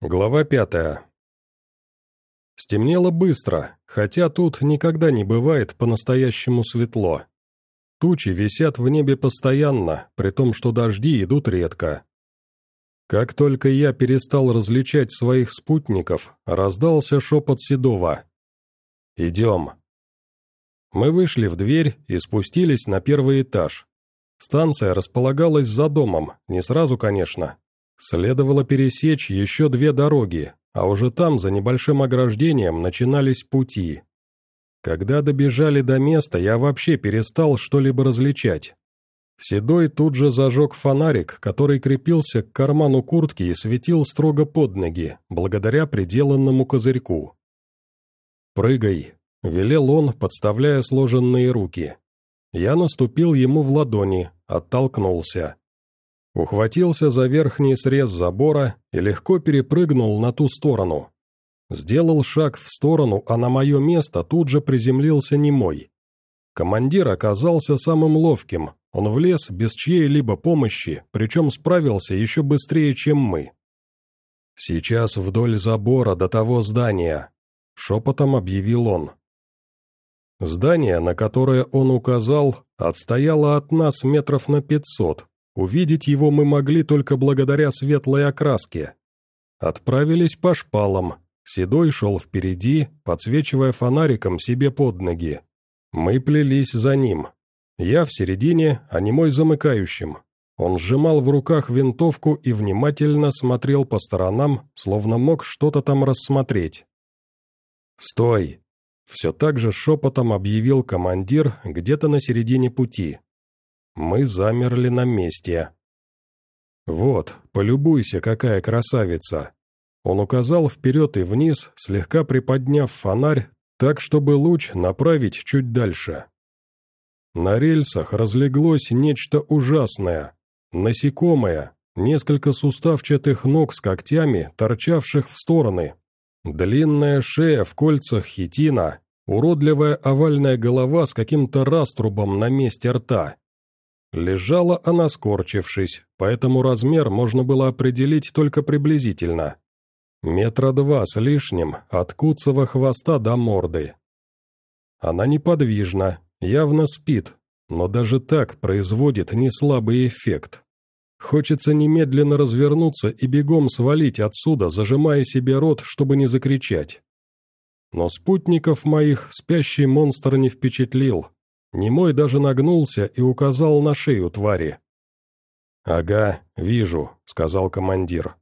Глава пятая. Стемнело быстро, хотя тут никогда не бывает по-настоящему светло. Тучи висят в небе постоянно, при том, что дожди идут редко. Как только я перестал различать своих спутников, раздался шепот Седова. «Идем». Мы вышли в дверь и спустились на первый этаж. Станция располагалась за домом, не сразу, конечно, Следовало пересечь еще две дороги, а уже там, за небольшим ограждением, начинались пути. Когда добежали до места, я вообще перестал что-либо различать. Седой тут же зажег фонарик, который крепился к карману куртки и светил строго под ноги, благодаря приделанному козырьку. «Прыгай», — велел он, подставляя сложенные руки. Я наступил ему в ладони, оттолкнулся. Ухватился за верхний срез забора и легко перепрыгнул на ту сторону. Сделал шаг в сторону, а на мое место тут же приземлился немой. Командир оказался самым ловким, он влез без чьей-либо помощи, причем справился еще быстрее, чем мы. «Сейчас вдоль забора до того здания», — шепотом объявил он. Здание, на которое он указал, отстояло от нас метров на пятьсот, Увидеть его мы могли только благодаря светлой окраске. Отправились по шпалам. Седой шел впереди, подсвечивая фонариком себе под ноги. Мы плелись за ним. Я в середине, а не мой замыкающим. Он сжимал в руках винтовку и внимательно смотрел по сторонам, словно мог что-то там рассмотреть. «Стой!» — все так же шепотом объявил командир где-то на середине пути. Мы замерли на месте. «Вот, полюбуйся, какая красавица!» Он указал вперед и вниз, слегка приподняв фонарь, так, чтобы луч направить чуть дальше. На рельсах разлеглось нечто ужасное. Насекомое, несколько суставчатых ног с когтями, торчавших в стороны. Длинная шея в кольцах хитина, уродливая овальная голова с каким-то раструбом на месте рта. Лежала она скорчившись, поэтому размер можно было определить только приблизительно. Метра два с лишним, от куцого хвоста до морды. Она неподвижна, явно спит, но даже так производит неслабый эффект. Хочется немедленно развернуться и бегом свалить отсюда, зажимая себе рот, чтобы не закричать. Но спутников моих спящий монстр не впечатлил, Немой даже нагнулся и указал на шею твари. «Ага, вижу», — сказал командир.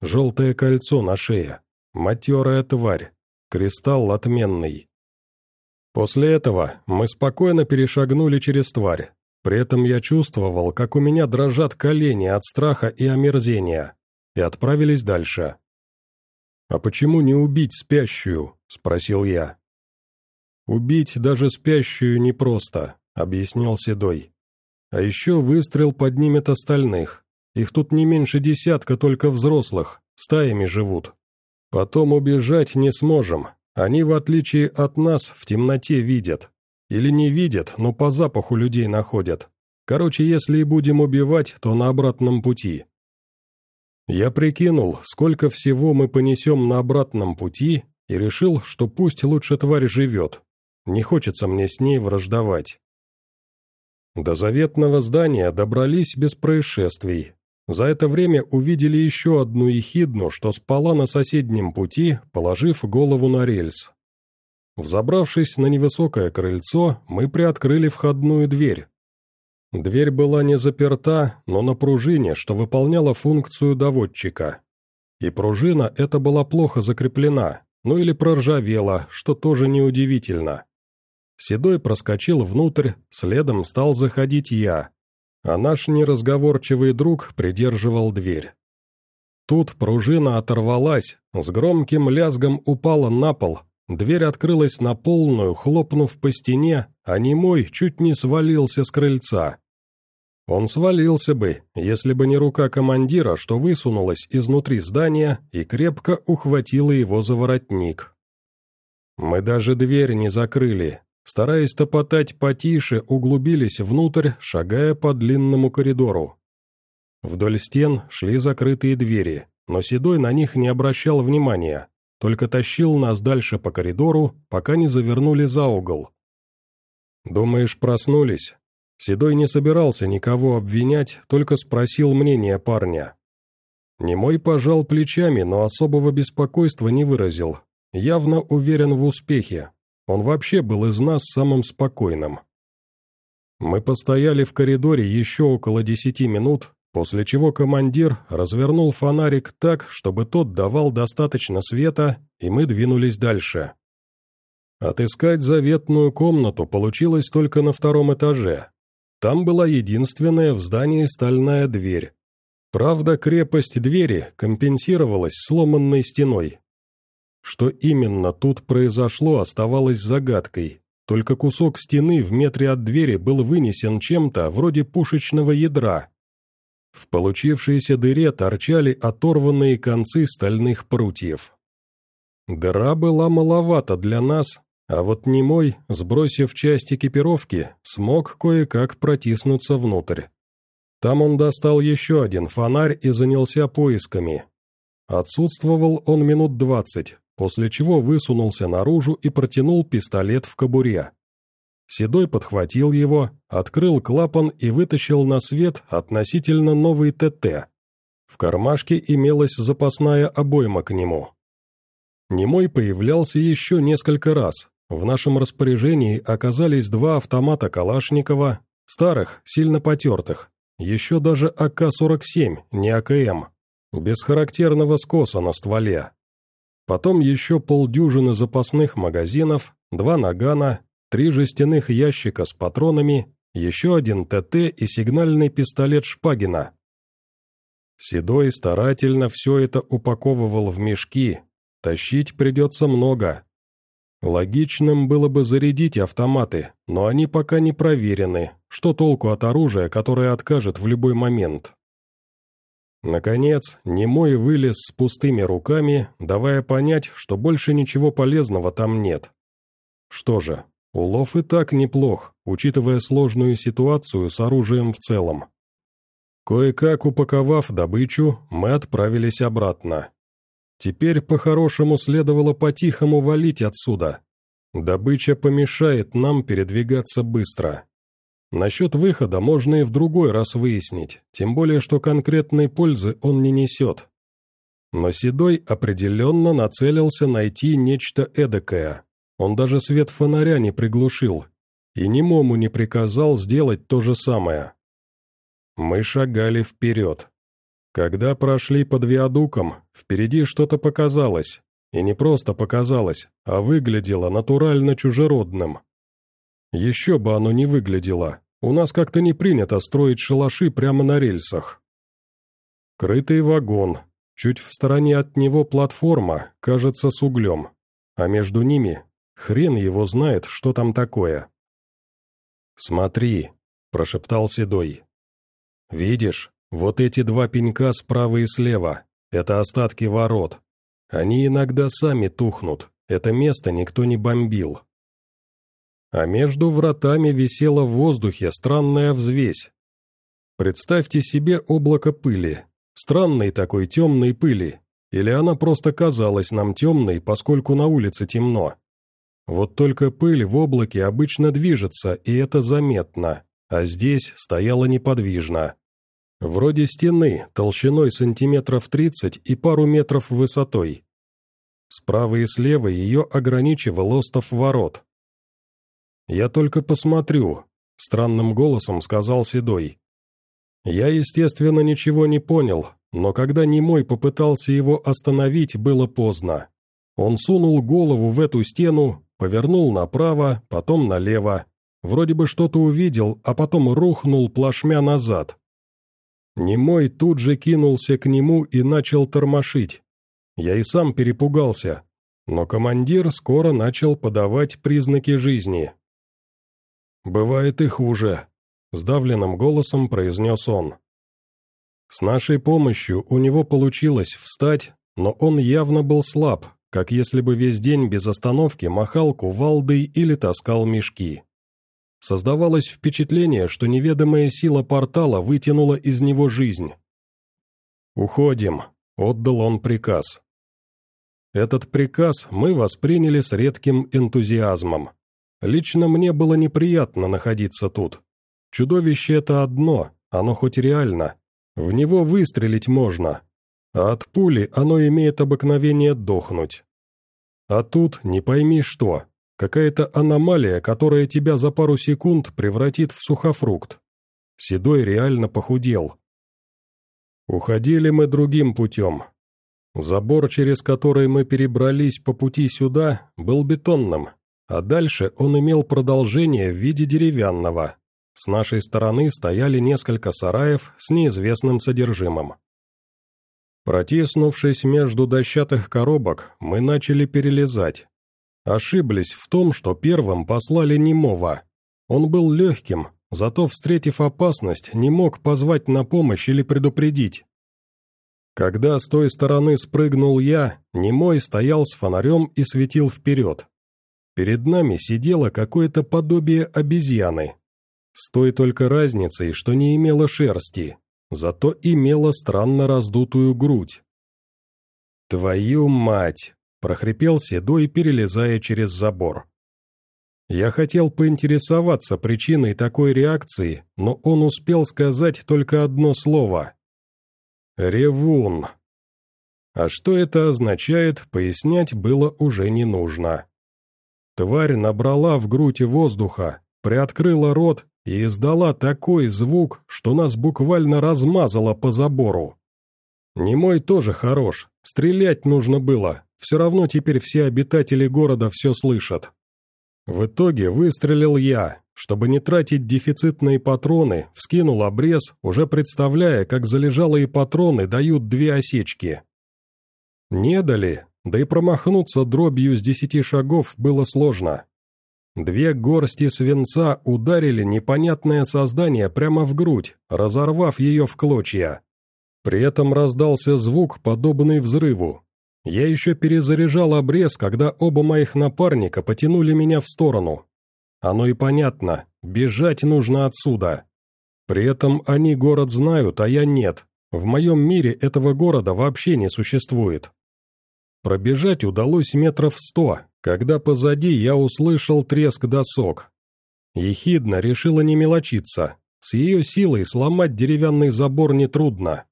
«Желтое кольцо на шее. Матерая тварь. Кристалл отменный». После этого мы спокойно перешагнули через тварь. При этом я чувствовал, как у меня дрожат колени от страха и омерзения, и отправились дальше. «А почему не убить спящую?» — спросил я. «Убить даже спящую непросто», — объяснил Седой. «А еще выстрел поднимет остальных. Их тут не меньше десятка только взрослых, стаями живут. Потом убежать не сможем. Они, в отличие от нас, в темноте видят. Или не видят, но по запаху людей находят. Короче, если и будем убивать, то на обратном пути». Я прикинул, сколько всего мы понесем на обратном пути, и решил, что пусть лучше тварь живет, не хочется мне с ней враждовать. До заветного здания добрались без происшествий. За это время увидели еще одну ехидну, что спала на соседнем пути, положив голову на рельс. Взобравшись на невысокое крыльцо, мы приоткрыли входную дверь. Дверь была не заперта, но на пружине, что выполняла функцию доводчика. И пружина эта была плохо закреплена, ну или проржавела, что тоже неудивительно. Седой проскочил внутрь, следом стал заходить я, а наш неразговорчивый друг придерживал дверь. Тут пружина оторвалась, с громким лязгом упала на пол, дверь открылась на полную, хлопнув по стене, а немой чуть не свалился с крыльца. Он свалился бы, если бы не рука командира, что высунулась изнутри здания и крепко ухватила его за воротник. Мы даже дверь не закрыли, стараясь топотать потише, углубились внутрь, шагая по длинному коридору. Вдоль стен шли закрытые двери, но Седой на них не обращал внимания, только тащил нас дальше по коридору, пока не завернули за угол. «Думаешь, проснулись?» Седой не собирался никого обвинять, только спросил мнение парня. Немой пожал плечами, но особого беспокойства не выразил. Явно уверен в успехе. Он вообще был из нас самым спокойным. Мы постояли в коридоре еще около десяти минут, после чего командир развернул фонарик так, чтобы тот давал достаточно света, и мы двинулись дальше. Отыскать заветную комнату получилось только на втором этаже. Там была единственная в здании стальная дверь. Правда, крепость двери компенсировалась сломанной стеной. Что именно тут произошло, оставалось загадкой, только кусок стены в метре от двери был вынесен чем-то вроде пушечного ядра. В получившейся дыре торчали оторванные концы стальных прутьев. Дыра была маловата для нас, а вот немой, сбросив часть экипировки, смог кое-как протиснуться внутрь. Там он достал еще один фонарь и занялся поисками. Отсутствовал он минут двадцать, после чего высунулся наружу и протянул пистолет в кобуре. Седой подхватил его, открыл клапан и вытащил на свет относительно новый ТТ. В кармашке имелась запасная обойма к нему. Немой появлялся еще несколько раз. В нашем распоряжении оказались два автомата Калашникова, старых, сильно потертых, еще даже АК-47, не АКМ, без характерного скоса на стволе, Потом еще полдюжины запасных магазинов, два нагана, три жестяных ящика с патронами, еще один ТТ и сигнальный пистолет Шпагина. Седой старательно все это упаковывал в мешки, тащить придется много. Логичным было бы зарядить автоматы, но они пока не проверены, что толку от оружия, которое откажет в любой момент. Наконец, Немой вылез с пустыми руками, давая понять, что больше ничего полезного там нет. Что же, улов и так неплох, учитывая сложную ситуацию с оружием в целом. Кое-как упаковав добычу, мы отправились обратно. Теперь по-хорошему следовало по-тихому валить отсюда. Добыча помешает нам передвигаться быстро. Насчет выхода можно и в другой раз выяснить, тем более, что конкретной пользы он не несет. Но Седой определенно нацелился найти нечто эдакое. Он даже свет фонаря не приглушил, и немому не приказал сделать то же самое. Мы шагали вперед. Когда прошли под виадуком, впереди что-то показалось, и не просто показалось, а выглядело натурально чужеродным. Еще бы оно не выглядело. У нас как-то не принято строить шалаши прямо на рельсах. Крытый вагон. Чуть в стороне от него платформа, кажется, с углем. А между ними хрен его знает, что там такое. «Смотри», — прошептал Седой. «Видишь, вот эти два пенька справа и слева — это остатки ворот. Они иногда сами тухнут, это место никто не бомбил а между вратами висела в воздухе странная взвесь. Представьте себе облако пыли, странной такой темной пыли, или она просто казалась нам темной, поскольку на улице темно. Вот только пыль в облаке обычно движется, и это заметно, а здесь стояла неподвижно. Вроде стены, толщиной сантиметров 30 и пару метров высотой. Справа и слева ее ограничивал остов ворот, «Я только посмотрю», — странным голосом сказал Седой. Я, естественно, ничего не понял, но когда Немой попытался его остановить, было поздно. Он сунул голову в эту стену, повернул направо, потом налево. Вроде бы что-то увидел, а потом рухнул плашмя назад. Немой тут же кинулся к нему и начал тормошить. Я и сам перепугался, но командир скоро начал подавать признаки жизни. «Бывает и хуже», — сдавленным голосом произнес он. С нашей помощью у него получилось встать, но он явно был слаб, как если бы весь день без остановки махал кувалдой или таскал мешки. Создавалось впечатление, что неведомая сила портала вытянула из него жизнь. «Уходим», отдал он приказ. Этот приказ мы восприняли с редким энтузиазмом. Лично мне было неприятно находиться тут. Чудовище это одно, оно хоть реально. В него выстрелить можно, а от пули оно имеет обыкновение дохнуть. А тут не пойми что, какая-то аномалия, которая тебя за пару секунд превратит в сухофрукт. Седой реально похудел. Уходили мы другим путем. Забор, через который мы перебрались по пути сюда, был бетонным, а дальше он имел продолжение в виде деревянного. С нашей стороны стояли несколько сараев с неизвестным содержимым. Протиснувшись между дощатых коробок, мы начали перелезать. Ошиблись в том, что первым послали немого. Он был легким, зато, встретив опасность, не мог позвать на помощь или предупредить. Когда с той стороны спрыгнул я, немой стоял с фонарем и светил вперед. Перед нами сидело какое-то подобие обезьяны. С той только разницей, что не имела шерсти, зато имела странно раздутую грудь. «Твою мать!» — прохрипел Седой, перелезая через забор. Я хотел поинтересоваться причиной такой реакции, но он успел сказать только одно слово. «Ревун». А что это означает, пояснять было уже не нужно. Тварь набрала в грудь воздуха, приоткрыла рот и издала такой звук, что нас буквально размазало по забору. Немой тоже хорош, стрелять нужно было, все равно теперь все обитатели города все слышат. В итоге выстрелил я, чтобы не тратить дефицитные патроны, вскинул обрез, уже представляя, как залежалые патроны дают две осечки. Не дали, да и промахнуться дробью с десяти шагов было сложно. Две горсти свинца ударили непонятное создание прямо в грудь, разорвав ее в клочья. При этом раздался звук, подобный взрыву. Я еще перезаряжал обрез, когда оба моих напарника потянули меня в сторону. Оно и понятно, бежать нужно отсюда. При этом они город знают, а я нет. В моем мире этого города вообще не существует. Пробежать удалось метров сто, когда позади я услышал треск досок. Ехидна решила не мелочиться. С ее силой сломать деревянный забор нетрудно.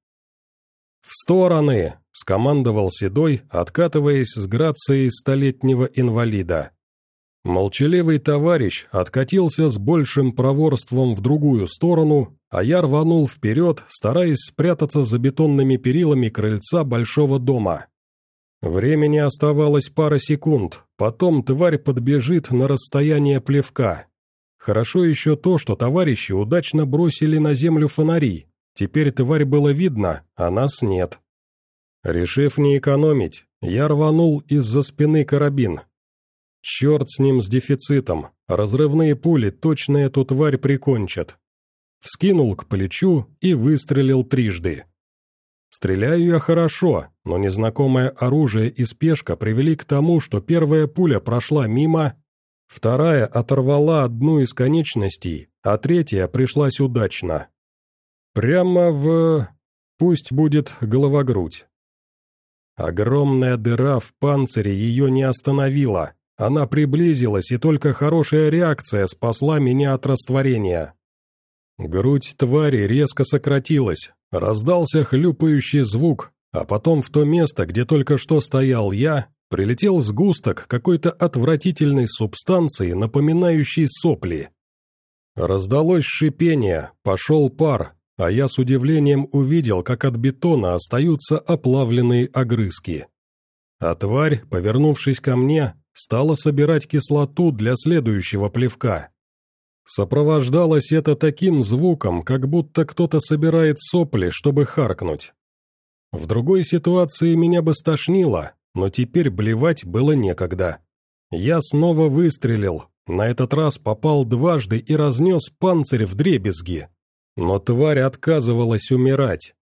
«В стороны!» — скомандовал Седой, откатываясь с грацией столетнего инвалида. Молчаливый товарищ откатился с большим проворством в другую сторону, а я рванул вперед, стараясь спрятаться за бетонными перилами крыльца большого дома. Времени оставалось пара секунд, потом тварь подбежит на расстояние плевка. Хорошо еще то, что товарищи удачно бросили на землю фонари. Теперь тварь было видно, а нас нет. Решив не экономить, я рванул из-за спины карабин. Черт с ним с дефицитом, разрывные пули точно эту тварь прикончат. Вскинул к плечу и выстрелил трижды. Стреляю я хорошо, но незнакомое оружие и спешка привели к тому, что первая пуля прошла мимо, вторая оторвала одну из конечностей, а третья пришлась удачно. Прямо в... пусть будет голова-грудь. Огромная дыра в панцире ее не остановила, она приблизилась, и только хорошая реакция спасла меня от растворения. Грудь твари резко сократилась, Раздался хлюпающий звук, а потом в то место, где только что стоял я, прилетел сгусток какой-то отвратительной субстанции, напоминающей сопли. Раздалось шипение, пошел пар, а я с удивлением увидел, как от бетона остаются оплавленные огрызки. А тварь, повернувшись ко мне, стала собирать кислоту для следующего плевка. Сопровождалось это таким звуком, как будто кто-то собирает сопли, чтобы харкнуть. В другой ситуации меня бы стошнило, но теперь блевать было некогда. Я снова выстрелил, на этот раз попал дважды и разнес панцирь в дребезги. Но тварь отказывалась умирать.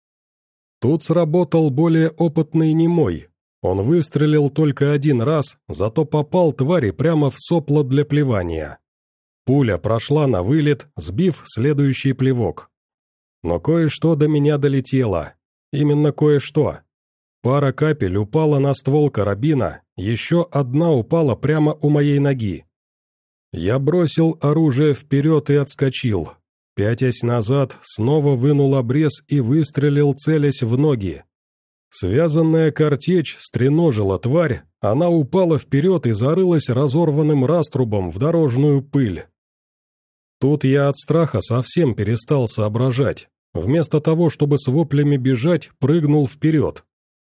Тут сработал более опытный немой. Он выстрелил только один раз, зато попал твари прямо в сопло для плевания. Пуля прошла на вылет, сбив следующий плевок. Но кое-что до меня долетело. Именно кое-что. Пара капель упала на ствол карабина, еще одна упала прямо у моей ноги. Я бросил оружие вперед и отскочил. Пятясь назад, снова вынул обрез и выстрелил, целясь в ноги. Связанная картечь стреножила тварь, она упала вперед и зарылась разорванным раструбом в дорожную пыль. Тут я от страха совсем перестал соображать. Вместо того, чтобы с воплями бежать, прыгнул вперед.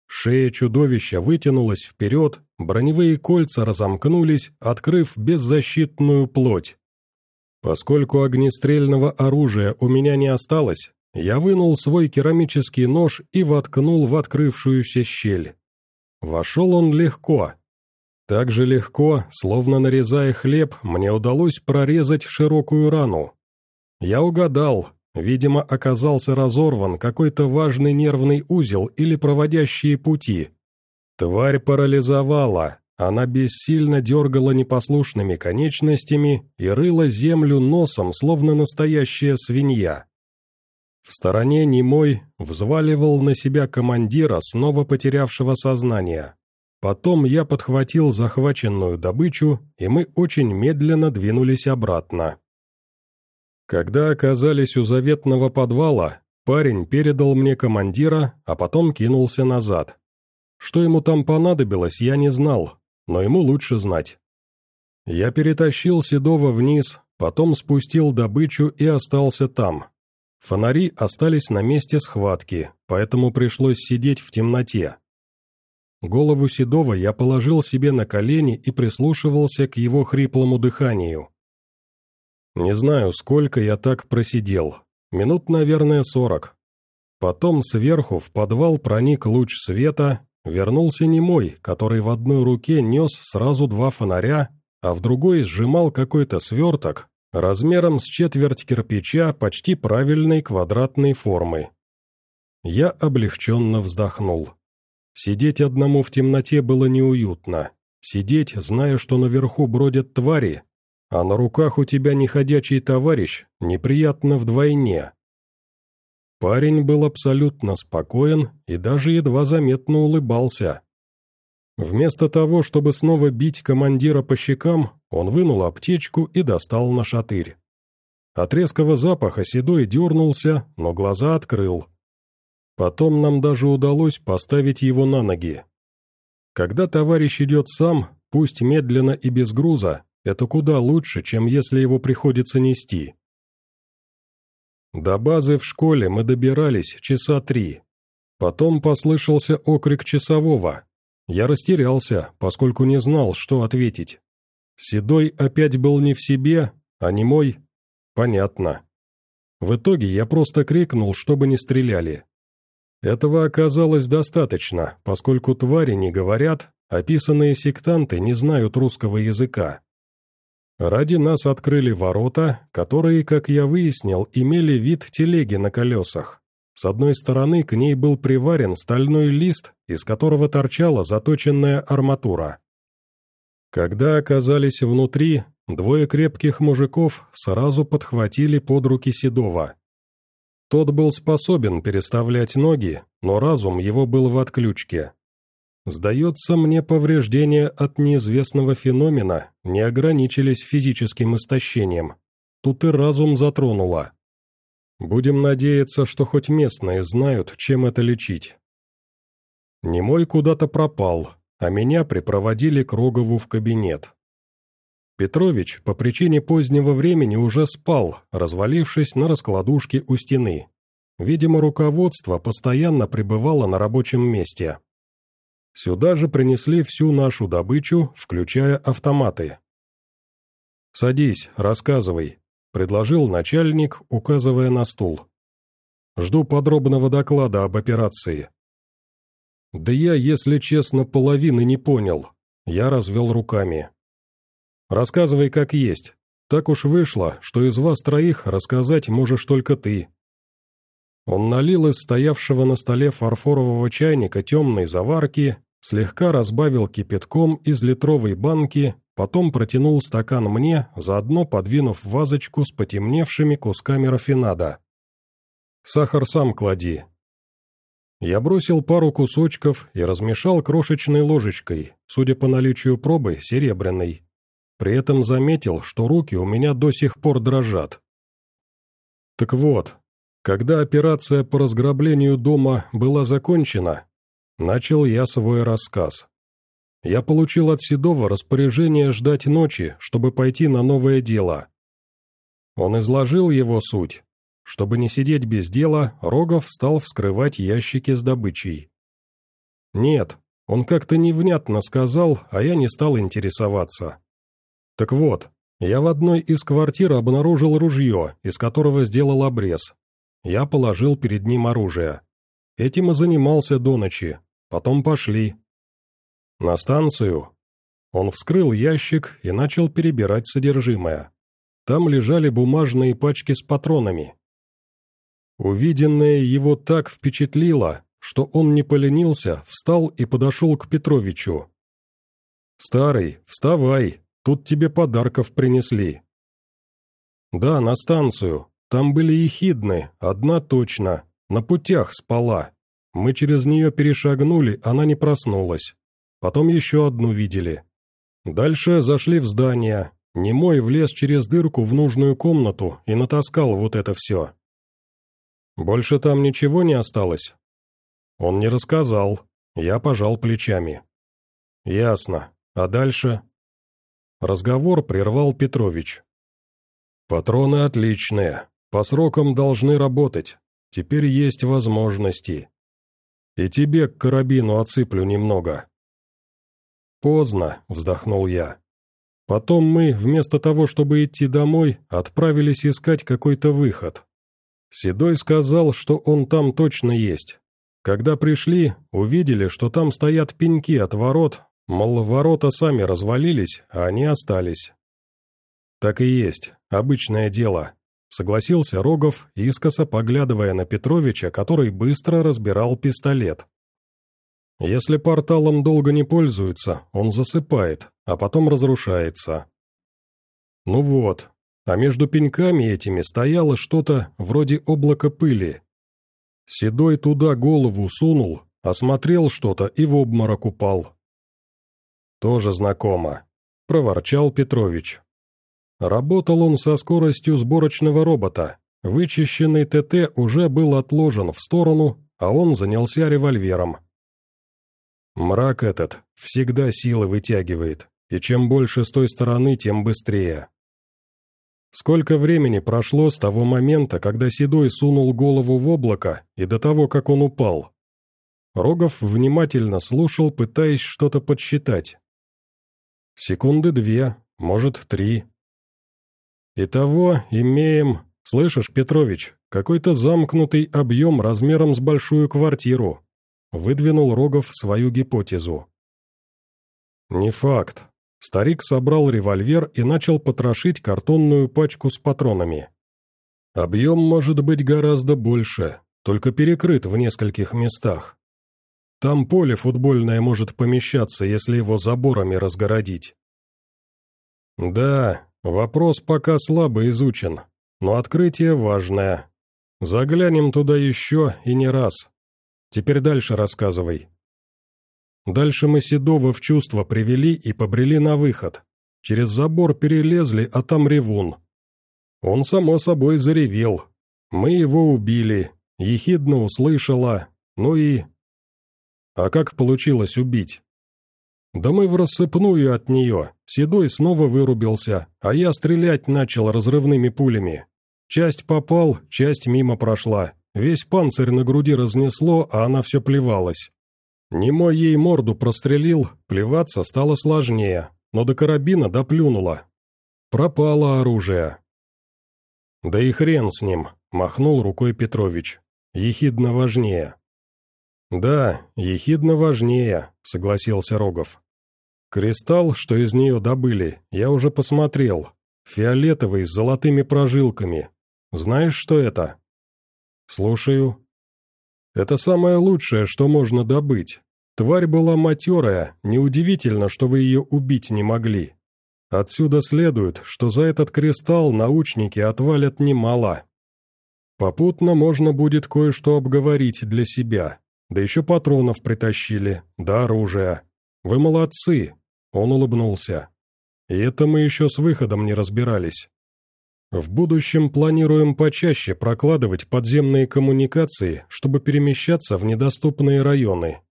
Шея чудовища вытянулась вперед, броневые кольца разомкнулись, открыв беззащитную плоть. Поскольку огнестрельного оружия у меня не осталось, я вынул свой керамический нож и воткнул в открывшуюся щель. Вошел он легко. Так же легко, словно нарезая хлеб, мне удалось прорезать широкую рану. Я угадал, Видимо, оказался разорван какой-то важный нервный узел или проводящие пути. Тварь парализовала, она бессильно дергала непослушными конечностями и рыла землю носом, словно настоящая свинья. В стороне немой взваливал на себя командира, снова потерявшего сознание. Потом я подхватил захваченную добычу, и мы очень медленно двинулись обратно. Когда оказались у заветного подвала, парень передал мне командира, а потом кинулся назад. Что ему там понадобилось, я не знал, но ему лучше знать. Я перетащил Седова вниз, потом спустил добычу и остался там. Фонари остались на месте схватки, поэтому пришлось сидеть в темноте. Голову Седова я положил себе на колени и прислушивался к его хриплому дыханию. Не знаю, сколько я так просидел. Минут, наверное, сорок. Потом сверху в подвал проник луч света, вернулся немой, который в одной руке нес сразу два фонаря, а в другой сжимал какой-то сверток размером с четверть кирпича почти правильной квадратной формы. Я облегченно вздохнул. Сидеть одному в темноте было неуютно. Сидеть, зная, что наверху бродят твари, а на руках у тебя неходячий товарищ, неприятно вдвойне. Парень был абсолютно спокоен и даже едва заметно улыбался. Вместо того, чтобы снова бить командира по щекам, он вынул аптечку и достал на шатырь. От резкого запаха Седой дернулся, но глаза открыл. Потом нам даже удалось поставить его на ноги. Когда товарищ идет сам, пусть медленно и без груза, это куда лучше, чем если его приходится нести. До базы в школе мы добирались часа три. Потом послышался окрик часового. Я растерялся, поскольку не знал, что ответить. Седой опять был не в себе, а не мой. Понятно. В итоге я просто крикнул, чтобы не стреляли. Этого оказалось достаточно, поскольку твари не говорят, описанные сектанты не знают русского языка. Ради нас открыли ворота, которые, как я выяснил, имели вид телеги на колесах. С одной стороны к ней был приварен стальной лист, из которого торчала заточенная арматура. Когда оказались внутри, двое крепких мужиков сразу подхватили под руки Седова. Тот был способен переставлять ноги, но разум его был в отключке. Сдается мне, повреждения от неизвестного феномена не ограничились физическим истощением. Тут и разум затронуло. Будем надеяться, что хоть местные знают, чем это лечить. Немой куда-то пропал, а меня припроводили к Рогову в кабинет. Петрович по причине позднего времени уже спал, развалившись на раскладушке у стены. Видимо, руководство постоянно пребывало на рабочем месте. Сюда же принесли всю нашу добычу, включая автоматы. «Садись, рассказывай», — предложил начальник, указывая на стул. «Жду подробного доклада об операции». «Да я, если честно, половины не понял». Я развел руками. «Рассказывай как есть. Так уж вышло, что из вас троих рассказать можешь только ты. Он налил из стоявшего на столе фарфорового чайника темной заварки, слегка разбавил кипятком из литровой банки, потом протянул стакан мне, заодно подвинув вазочку с потемневшими кусками рафинада. «Сахар сам клади». Я бросил пару кусочков и размешал крошечной ложечкой, судя по наличию пробы, серебряной. При этом заметил, что руки у меня до сих пор дрожат. Так вот, когда операция по разграблению дома была закончена, начал я свой рассказ. Я получил от Седова распоряжение ждать ночи, чтобы пойти на новое дело. Он изложил его суть, чтобы не сидеть без дела, Рогов стал вскрывать ящики с добычей. Нет, он как-то невнятно сказал, а я не стал интересоваться. Так вот, я в одной из квартир обнаружил ружье, из которого сделал обрез. Я положил перед ним оружие. Этим и занимался до ночи. Потом пошли. На станцию. Он вскрыл ящик и начал перебирать содержимое. Там лежали бумажные пачки с патронами, Увиденное его так впечатлило, что он не поленился, встал и подошел к Петровичу. «Старый, вставай, тут тебе подарков принесли». «Да, на станцию. Там были ехидны, одна точно. На путях спала. Мы через нее перешагнули, она не проснулась. Потом еще одну видели. Дальше зашли в здание. Немой влез через дырку в нужную комнату и натаскал вот это все. Больше там ничего не осталось? Он не рассказал. Я пожал плечами. Ясно. А дальше? Разговор прервал Петрович. Патроны отличные. По срокам должны работать. Теперь есть возможности. И тебе к карабину отсыплю немного. Поздно, вздохнул я. Потом мы, вместо того, чтобы идти домой, отправились искать какой-то выход. Седой сказал, что он там точно есть. Когда пришли, увидели, что там стоят пеньки от ворот, мол, ворота сами развалились, а они остались. Так и есть, обычное дело, согласился Рогов, искоса поглядывая на Петровича, который быстро разбирал пистолет. Если порталом долго не пользуются, он засыпает, а потом разрушается. Ну вот, а между пеньками этими стояло что-то вроде облака пыли. Седой туда голову сунул, осмотрел что-то и в обморок упал. «Тоже знакомо», — проворчал Петрович. Работал он со скоростью сборочного робота. Вычищенный ТТ уже был отложен в сторону, а он занялся револьвером. Мрак этот всегда силы вытягивает, и чем больше с той стороны, тем быстрее. Сколько времени прошло с того момента, когда Седой сунул голову в облако, и до того, как он упал? Рогов внимательно слушал, пытаясь что-то подсчитать. Секунды две, может, три. Итого имеем, слышишь, Петрович, какой-то замкнутый объем размером с большую квартиру. Выдвинул Рогов свою гипотезу. Не факт, Старик собрал револьвер и начал потрошить картонную пачку с патронами. Объем может быть гораздо больше, только перекрыт в нескольких местах. Там поле футбольное может помещаться, если его заборами разгородить. Да, вопрос пока слабо изучен, но открытие важное. Заглянем туда еще и не раз. Теперь дальше рассказывай. Дальше мы Седова в чувство привели и побрели на выход. Через забор перелезли, а там ревун. Он, само собой, заревел. Мы его убили, ехидно услышала, ну и... А как получилось убить? Да мы в рассыпную от нее. Седой снова вырубился, а я стрелять начал разрывными пулями. Часть попал, часть мимо прошла. Весь панцирь на груди разнесло, а она все плевалась. Немой ей морду прострелил, плеваться стало сложнее, но до карабина доплюнула. Пропало оружие. «Да и хрен с ним», — махнул рукой Петрович. «Ехидно важнее». «Да, ехидно важнее», — согласился Рогов. «Кристалл, что из нее добыли, я уже посмотрел. Фиолетовый с золотыми прожилками. Знаешь, что это?» «Слушаю», это самое лучшее, что можно добыть. Тварь была матерая, неудивительно, что вы ее убить не могли. Отсюда следует, что за этот кристалл научники отвалят немало. Попутно можно будет кое-что обговорить для себя. Да еще патронов притащили, да оружия. Вы молодцы!» Он улыбнулся. «И это мы еще с выходом не разбирались. В будущем планируем почаще прокладывать подземные коммуникации, чтобы перемещаться в недоступные районы.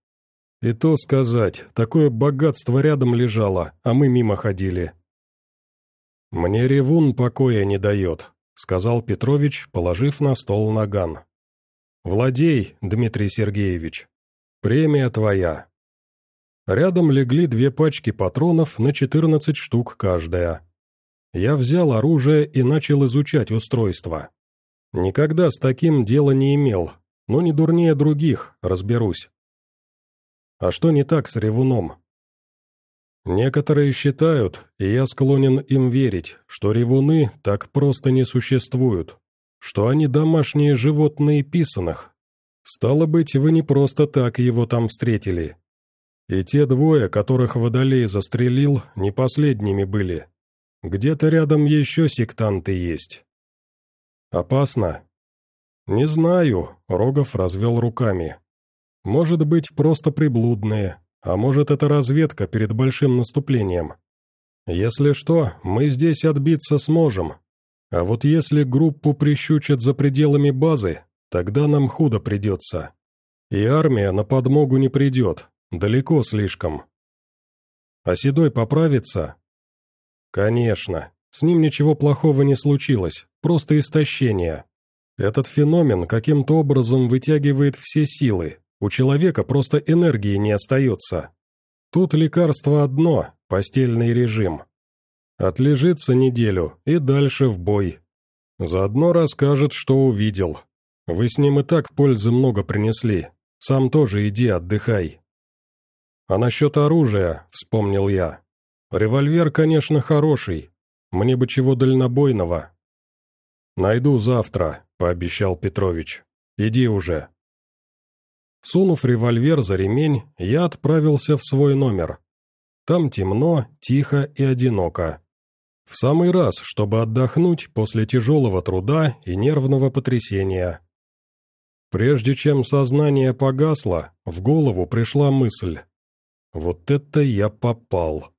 И то сказать, такое богатство рядом лежало, а мы мимо ходили. «Мне ревун покоя не дает», — сказал Петрович, положив на стол наган. «Владей, Дмитрий Сергеевич. Премия твоя». Рядом легли две пачки патронов на 14 штук каждая. Я взял оружие и начал изучать устройство. Никогда с таким дела не имел, но не дурнее других, разберусь. А что не так с ревуном? Некоторые считают, и я склонен им верить, что ревуны так просто не существуют, что они домашние животные писаных. Стало быть, вы не просто так его там встретили. И те двое, которых Водолей застрелил, не последними были. Где-то рядом еще сектанты есть. Опасно? Не знаю, Рогов развел руками. Может быть, просто приблудные, а может, это разведка перед большим наступлением. Если что, мы здесь отбиться сможем. А вот если группу прищучат за пределами базы, тогда нам худо придется. И армия на подмогу не придет, далеко слишком. А Седой поправится, Конечно, с ним ничего плохого не случилось, просто истощение. Этот феномен каким-то образом вытягивает все силы, у человека просто энергии не остается. Тут лекарство одно – постельный режим. Отлежится неделю и дальше в бой. Заодно расскажет, что увидел. Вы с ним и так пользы много принесли. Сам тоже иди отдыхай. А насчет оружия, вспомнил я. Револьвер, конечно, хороший. Мне бы чего дальнобойного. Найду завтра, пообещал Петрович. Иди уже. Сунув револьвер за ремень, я отправился в свой номер. Там темно, тихо и одиноко. В самый раз, чтобы отдохнуть после тяжелого труда и нервного потрясения. Прежде чем сознание погасло, в голову пришла мысль. Вот это я попал.